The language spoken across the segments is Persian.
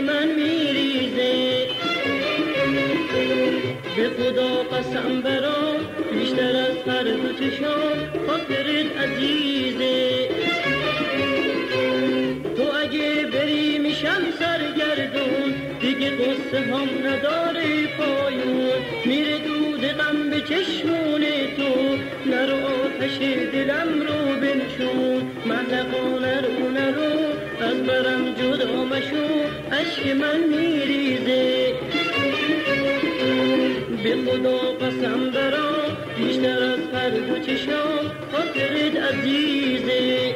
من میریزه. به خدا قسم برام بیشتر از هر دو چشام خاطرت عزیزه. تو اگه بری میشم سرگردون دیگه قصه هم نداره پایون. میره دود غم به چشمون تو نرو آتش دلم رو بنشون. من نقانه رو برم جدا مشو عشق من میریزه. به خدا قسم برام بیشتر از دو چشام خاطرت عزیزه.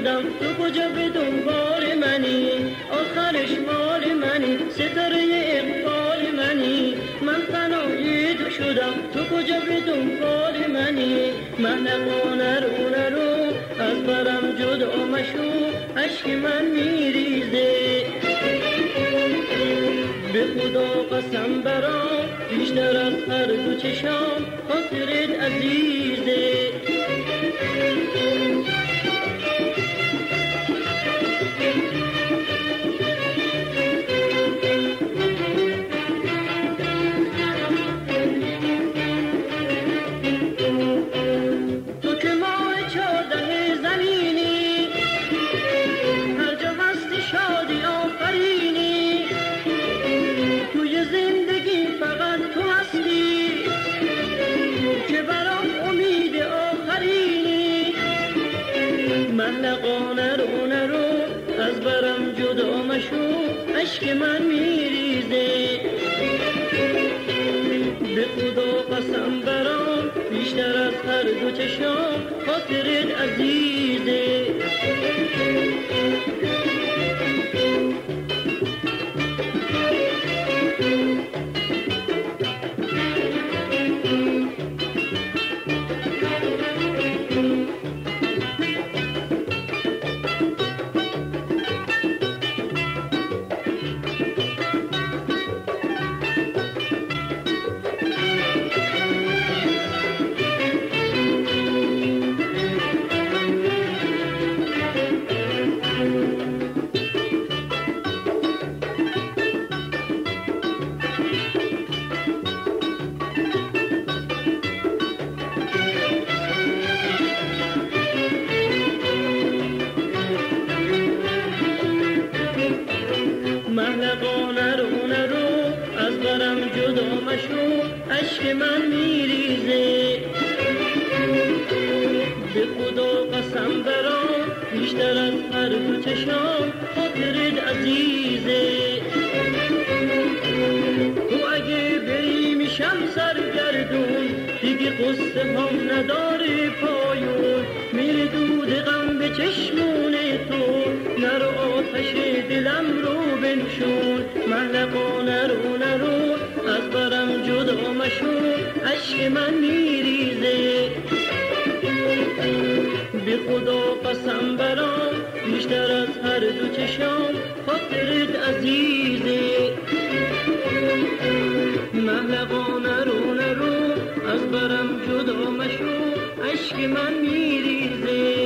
شدم. تو کجا به دنبال منی؟ آخرش مال منی. ستاره اقبال منی. من فنای تو شدم. تو کجا به دنبال منی؟ من نرو نرو از برم جدا مشو. عشق من میریزه. به خدا قسم برام. بیشتر از هر دو چشام خاطرت عزیزه. عشق من میریزه. به خدا قسم برام بیشتر از هر دو چشام خاطرت عزیزه عشق من میریزه. به خدا قسم برام بیشتر از هر چشام خاطرت عزیزه. تو اگه بری میشم سرگردون دیگه قصه هم نداره پایون. میره دود غم به چشمون تو نرو آتش دلم رو بنشون. جدا مشو عشق من میریزه. به خدا قسم برام بیشتر از هر دو چشام خاطرت عزیزه. محلقا نرو نرو از برم جدا مشو عشق من میریزه.